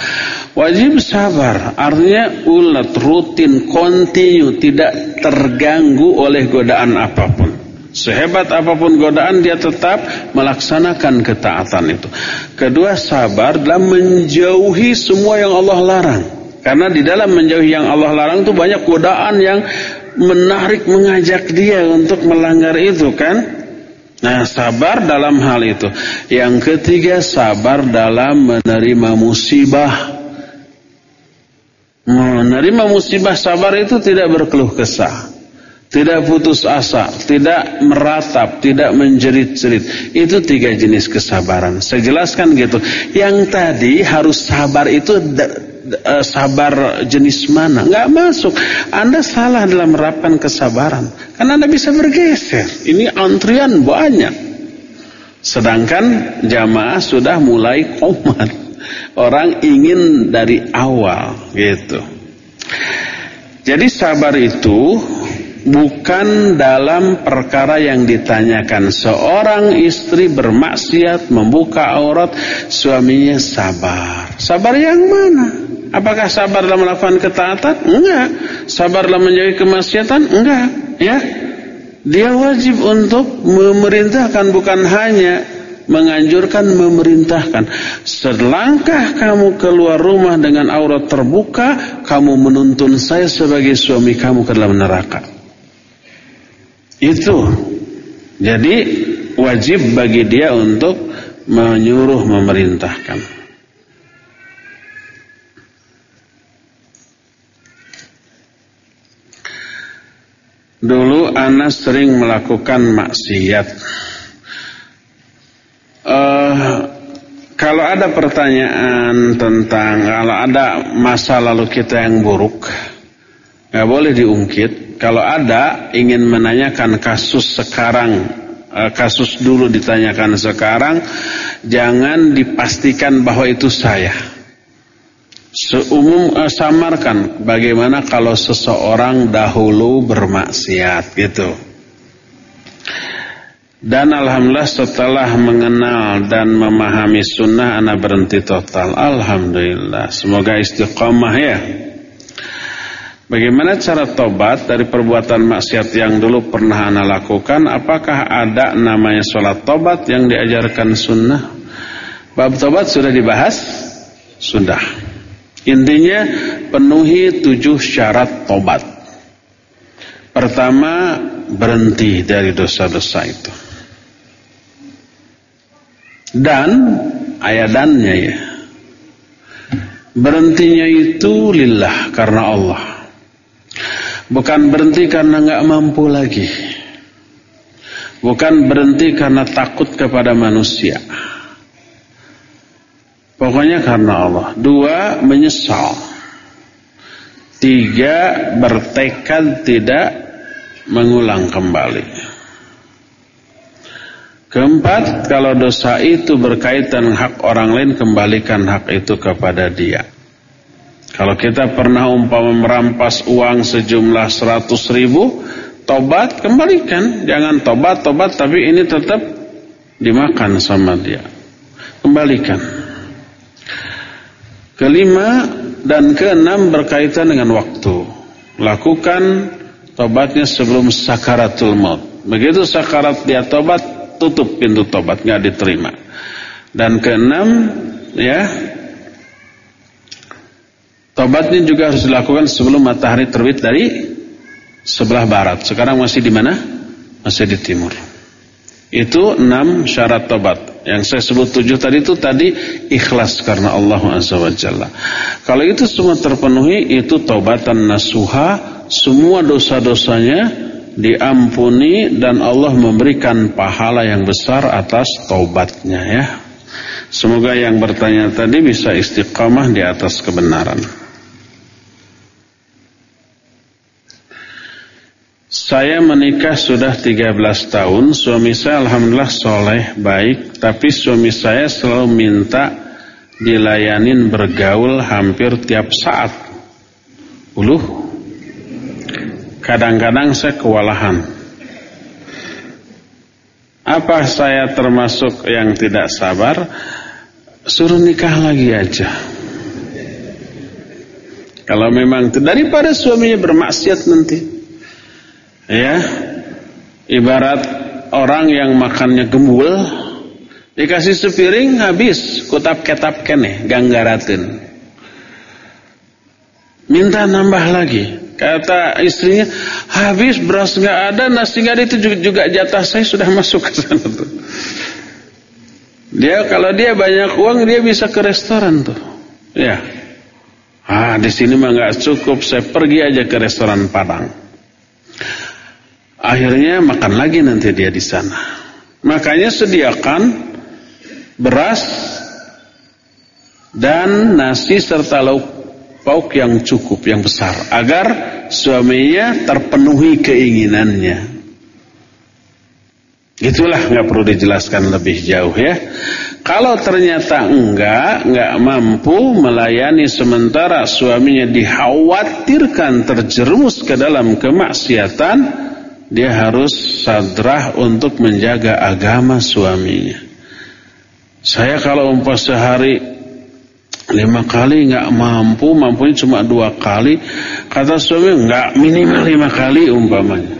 Wajib sabar, artinya ulat, rutin, kontinu, tidak terganggu oleh godaan apa pun. Sehebat apa pun godaan dia tetap melaksanakan ketaatan itu. Kedua sabar dalam menjauhi semua yang Allah larang. Karena di dalam menjauhi yang Allah larang itu banyak godaan yang menarik mengajak dia untuk melanggar itu kan. Nah sabar dalam hal itu. Yang ketiga sabar dalam menerima musibah. Menerima musibah sabar itu tidak berkeluh kesah. Tidak putus asa Tidak meratap Tidak menjerit-jerit. Itu tiga jenis kesabaran. Saya jelaskan gitu. Yang tadi harus sabar itu uh, sabar jenis mana? Nggak masuk. Anda salah dalam menerapkan kesabaran. Karena anda bisa bergeser. Ini antrian banyak. Sedangkan jamaah sudah mulai komat. Orang ingin dari awal gitu. Jadi sabar itu bukan dalam perkara yang ditanyakan. Seorang istri bermaksiat membuka aurat suaminya sabar. Sabar yang mana Apakah sabar dalam melakukan ketaatan? Enggak. Sabar dalam menjauhi kemaksiatan? Enggak. Ya. Dia wajib untuk memerintahkan bukan hanya menganjurkan, memerintahkan. Selangkah kamu keluar rumah dengan aurat terbuka, kamu menuntun saya sebagai suami kamu ke dalam neraka. Itu. Jadi wajib bagi dia untuk menyuruh, memerintahkan. Dulu Ana sering melakukan maksiat. Uh, kalau ada pertanyaan tentang kalau ada masa lalu kita yang buruk, nggak boleh diungkit. Kalau ada ingin menanyakan kasus sekarang, uh, kasus dulu ditanyakan sekarang, jangan dipastikan bahwa itu saya. Seumum uh, samarkan bagaimana kalau seseorang dahulu bermaksiat gitu. Dan Alhamdulillah setelah mengenal dan memahami sunnah anak berhenti total. Alhamdulillah. Semoga istiqomah ya. Bagaimana cara tobat dari perbuatan maksiat yang dulu pernah anak lakukan? Apakah ada namanya sholat tobat yang diajarkan sunnah? Bab tobat sudah dibahas? Sudah. Intinya penuhi tujuh syarat tobat. Pertama, berhenti dari dosa-dosa itu. Dan, ayadannya ya. Berhentinya itu lillah karena Allah. Bukan berhenti karena nggak mampu lagi. Bukan berhenti karena takut kepada manusia. Pokoknya karena Allah. Dua, menyesal. Tiga, bertekad tidak mengulang kembali. Keempat, kalau dosa itu berkaitan hak orang lain, kembalikan hak itu kepada dia. Kalau kita pernah umpama merampas uang sejumlah seratus ribu, tobat, kembalikan. Jangan tobat, tobat, tapi ini tetap dimakan sama dia. Kembalikan. Kelima dan keenam berkaitan dengan waktu. Lakukan tobatnya sebelum sakaratul maut. Begitu sakarat dia tobat, tutup pintu tobat, nggak diterima. Dan keenam, ya, tobatnya juga harus dilakukan sebelum matahari terbit dari sebelah barat. Sekarang masih di mana? Masih di timur. Itu enam syarat tobat. Yang saya sebut tujuh tadi itu tadi ikhlas karena Allah Azza wa Jalla. Kalau itu semua terpenuhi, itu tobatan nasuha. Semua dosa-dosanya diampuni dan Allah memberikan pahala yang besar atas tobatnya ya. Semoga yang bertanya tadi bisa istiqamah di atas kebenaran. Saya menikah sudah 13 tahun, suami saya alhamdulillah soleh, baik, tapi suami saya selalu minta dilayanin bergaul hampir tiap saat. Uluh, kadang-kadang saya kewalahan. Apa saya termasuk yang tidak sabar? Suruh nikah lagi aja. Kalau memang daripada suaminya bermaksiat nanti ya. Ibarat orang yang makannya gembul dikasih sepiring habis. Kutap ketap kene ganggaratin minta nambah lagi. Kata istrinya habis beras nggak ada nasi nggak ada. Itu juga, jatah saya sudah masuk ke sana tuh. Dia kalau dia banyak uang dia bisa ke restoran tuh. Ya. Ah di sini mah nggak cukup. Saya pergi aja ke restoran Padang Akhirnya makan lagi nanti dia di sana. Makanya sediakan beras dan nasi serta lauk pauk yang cukup, yang besar. Agar suaminya terpenuhi keinginannya. Itulah nggak perlu dijelaskan lebih jauh ya. Kalau ternyata enggak, enggak mampu melayani sementara suaminya dikhawatirkan terjerumus ke dalam kemaksiatan, dia harus sadrah untuk menjaga agama suaminya. Saya kalau umpah sehari lima kali nggak mampu, mampunya cuma dua kali, kata suami nggak minimal lima kali umpamanya.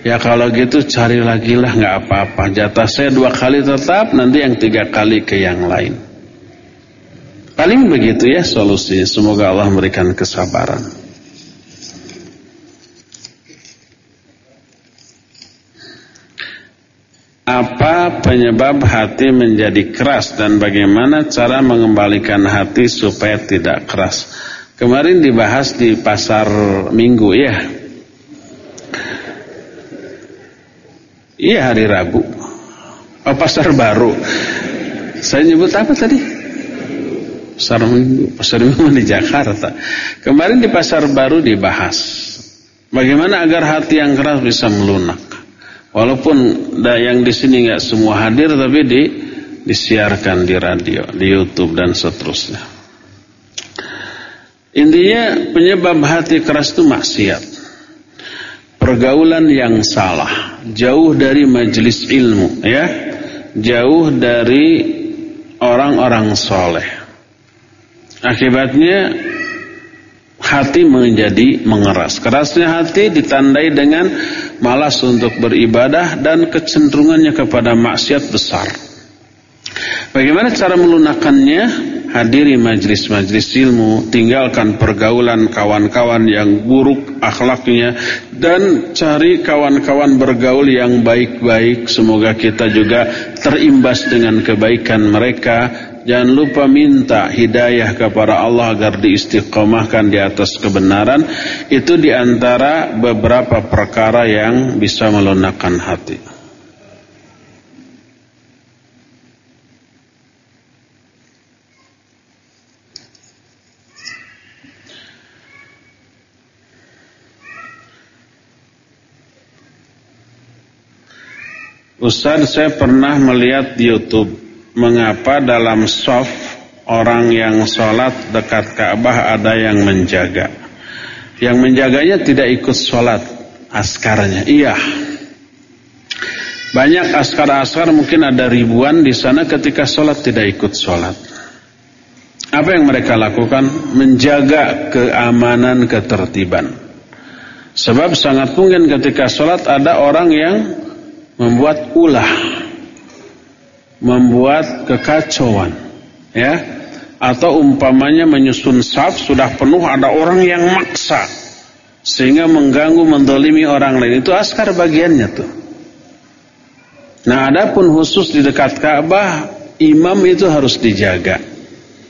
Ya kalau gitu cari lagi lah nggak apa-apa. Jatah saya dua kali tetap, nanti yang tiga kali ke yang lain. Paling begitu ya solusinya. Semoga Allah memberikan kesabaran. Apa penyebab hati menjadi keras dan bagaimana cara mengembalikan hati supaya tidak keras? Kemarin dibahas di pasar minggu ya. Iya hari Rabu. Oh pasar baru. Saya nyebut apa tadi? Pasar minggu. Pasar minggu di Jakarta. Kemarin di pasar baru dibahas. Bagaimana agar hati yang keras bisa melunak. Walaupun yang di sini nggak semua hadir tapi di disiarkan di radio, di YouTube dan seterusnya. Intinya penyebab hati keras itu maksiat pergaulan yang salah, jauh dari majelis ilmu, ya, jauh dari orang-orang soleh. Akibatnya hati menjadi mengeras. Kerasnya hati ditandai dengan malas untuk beribadah dan kecenderungannya kepada maksiat besar. Bagaimana cara melunakkannya? hadiri majlis-majlis ilmu, tinggalkan pergaulan kawan-kawan yang buruk akhlaknya dan cari kawan-kawan bergaul yang baik-baik. Semoga kita juga terimbas dengan kebaikan mereka. Jangan lupa minta hidayah kepada Allah agar diistiqomahkan di atas kebenaran. Itu di antara beberapa perkara yang bisa melunakkan hati. Ustaz saya pernah melihat di Youtube Mengapa dalam soft Orang yang sholat dekat Ka'bah ada yang menjaga? Yang menjaganya tidak ikut sholat Askarnya. Iya. Banyak askar-askar mungkin ada ribuan di sana ketika sholat tidak ikut sholat. Apa yang mereka lakukan? Menjaga keamanan ketertiban. Sebab sangat mungkin ketika sholat ada orang yang membuat ulah, membuat kekacauan, ya, atau umpamanya menyusun saf sudah penuh ada orang yang maksa sehingga mengganggu mendolimi orang lain itu askar bagiannya tuh. Nah, adapun khusus di dekat Ka'bah, imam itu harus dijaga,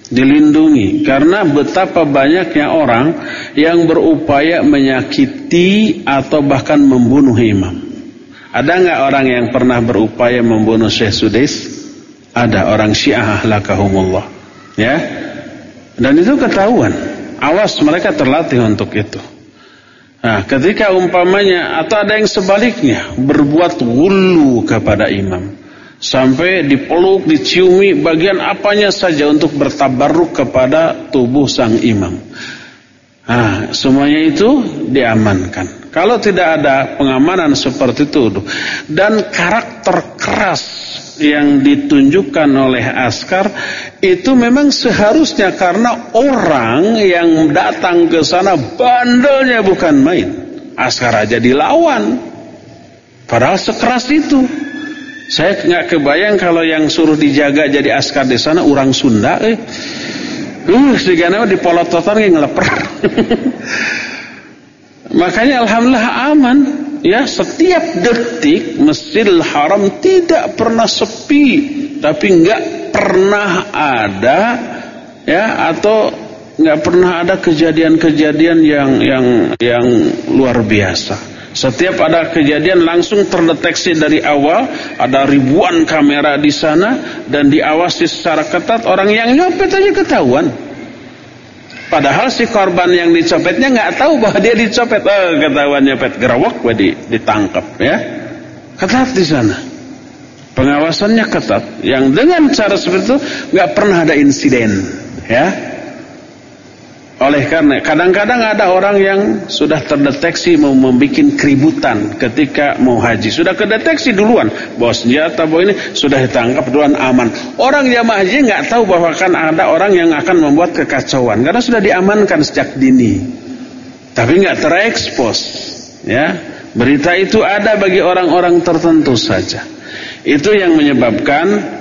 dilindungi karena betapa banyaknya orang yang berupaya menyakiti atau bahkan membunuh imam. Ada nggak orang yang pernah berupaya membunuh Syekh Sudais? Ada orang Syiah lakahumullah. Ya. Dan itu ketahuan. Awas mereka terlatih untuk itu. Nah, ketika umpamanya atau ada yang sebaliknya berbuat gulu kepada imam sampai dipeluk, diciumi bagian apanya saja untuk bertabarruk kepada tubuh sang imam. Nah, semuanya itu diamankan. Kalau tidak ada pengamanan seperti itu dan karakter keras yang ditunjukkan oleh askar itu memang seharusnya karena orang yang datang ke sana bandelnya bukan main. Askar aja dilawan. Padahal sekeras itu. Saya nggak kebayang kalau yang suruh dijaga jadi askar di sana orang Sunda eh. Uh, sigana dipolototan ngeleper. Makanya alhamdulillah aman. Ya, setiap detik Masjidil Haram tidak pernah sepi, tapi enggak pernah ada ya atau enggak pernah ada kejadian-kejadian yang yang yang luar biasa. Setiap ada kejadian langsung terdeteksi dari awal, ada ribuan kamera di sana dan diawasi secara ketat, orang yang nyopet aja ketahuan. Padahal si korban yang dicopetnya nggak tahu bahwa dia dicopet. Oh, ketahuan nyopet gerawak di, ditangkap ya. Ketat di sana. Pengawasannya ketat. Yang dengan cara seperti itu nggak pernah ada insiden ya. Oleh karena kadang-kadang ada orang yang sudah terdeteksi mau membuat keributan ketika mau haji. Sudah kedeteksi duluan bahwa senjata bahwa ini sudah ditangkap duluan aman. Orang jamaah haji nggak tahu bahwa kan ada orang yang akan membuat kekacauan karena sudah diamankan sejak dini. Tapi nggak terekspos, ya. Berita itu ada bagi orang-orang tertentu saja. Itu yang menyebabkan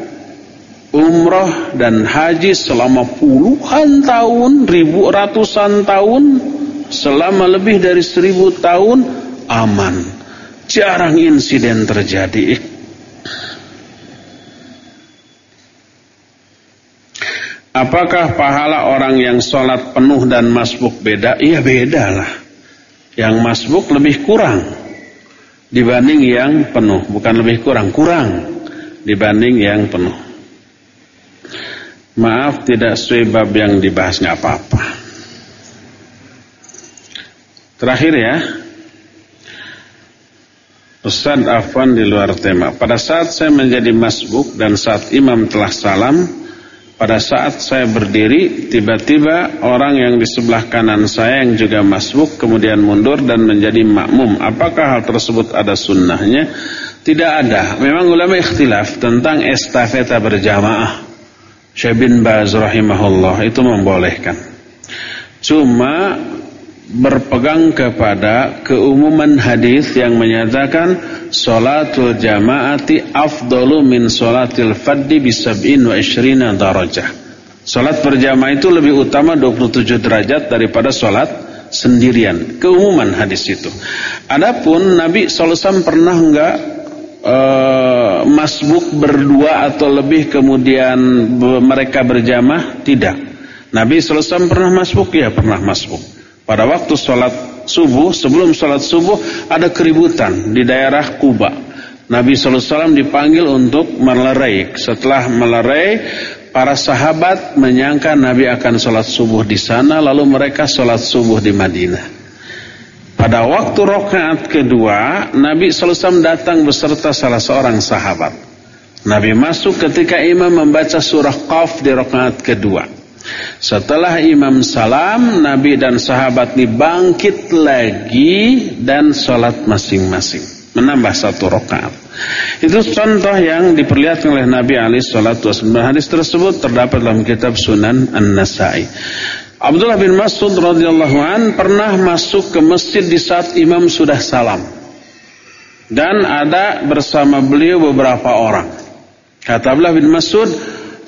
umroh dan haji selama puluhan tahun, ribu ratusan tahun, selama lebih dari seribu tahun aman. Jarang insiden terjadi. Apakah pahala orang yang sholat penuh dan masbuk beda? Iya beda lah. Yang masbuk lebih kurang dibanding yang penuh. Bukan lebih kurang, kurang dibanding yang penuh. Maaf tidak sesuai bab yang dibahas nggak apa-apa. Terakhir ya. Ustaz Afwan di luar tema. Pada saat saya menjadi masbuk dan saat imam telah salam, pada saat saya berdiri, tiba-tiba orang yang di sebelah kanan saya yang juga masbuk kemudian mundur dan menjadi makmum. Apakah hal tersebut ada sunnahnya? Tidak ada. Memang ulama ikhtilaf tentang estafeta berjamaah. Syekh bin Baz rahimahullah itu membolehkan. Cuma berpegang kepada keumuman hadis yang menyatakan salatul jamaati afdalu min salatil faddi bisab'in wa ishrina darajah. Salat berjamaah itu lebih utama 27 derajat daripada salat sendirian. Keumuman hadis itu. Adapun Nabi SAW pernah enggak uh, masbuk berdua atau lebih kemudian mereka berjamaah? Tidak. Nabi SAW pernah masbuk? Ya pernah masbuk. Pada waktu sholat subuh, sebelum sholat subuh ada keributan di daerah Kuba. Nabi SAW dipanggil untuk melerai. Setelah melerai, para sahabat menyangka Nabi akan sholat subuh di sana, lalu mereka sholat subuh di Madinah. Pada waktu rokaat kedua, Nabi SAW datang beserta salah seorang sahabat. Nabi masuk ketika imam membaca surah Qaf di rokaat kedua. Setelah imam salam, Nabi dan sahabat dibangkit lagi dan sholat masing-masing. Menambah satu rakaat. Itu contoh yang diperlihatkan oleh Nabi Ali Shallallahu Wasallam. Hadis tersebut terdapat dalam kitab Sunan An-Nasai. Abdullah bin Mas'ud radhiyallahu an pernah masuk ke masjid di saat imam sudah salam. Dan ada bersama beliau beberapa orang. Kata Abdullah bin Mas'ud,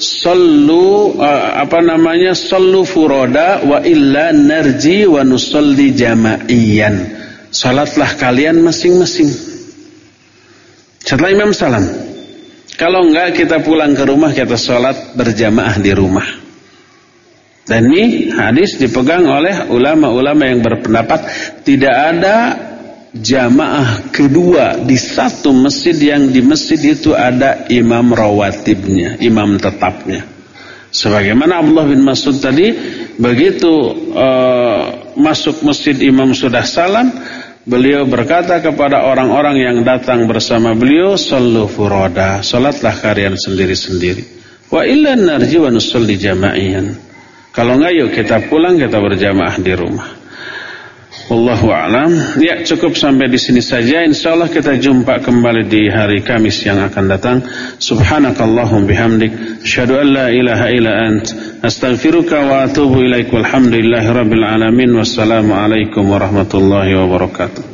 sallu uh, apa namanya sallu furoda wa illa narji wa nusalli jama'iyan salatlah kalian masing-masing setelah imam salam kalau enggak kita pulang ke rumah kita salat berjamaah di rumah dan ini hadis dipegang oleh ulama-ulama yang berpendapat tidak ada jamaah kedua di satu masjid yang di masjid itu ada imam rawatibnya, imam tetapnya. Sebagaimana Abdullah bin Mas'ud tadi begitu uh, masuk masjid imam sudah salam, beliau berkata kepada orang-orang yang datang bersama beliau, "Sallu furoda, salatlah kalian sendiri-sendiri." Wa illa narji wa nusalli jama'iyan. Kalau enggak yuk kita pulang kita berjamaah di rumah. Wallahu a'lam. Ya, cukup sampai di sini saja. Insyaallah kita jumpa kembali di hari Kamis yang akan datang. Subhanakallahum bihamdik, asyhadu an la ilaha illa ant, astaghfiruka wa atubu ilaik. Walhamdulillahirabbil alamin. Wassalamu alaikum warahmatullahi wabarakatuh.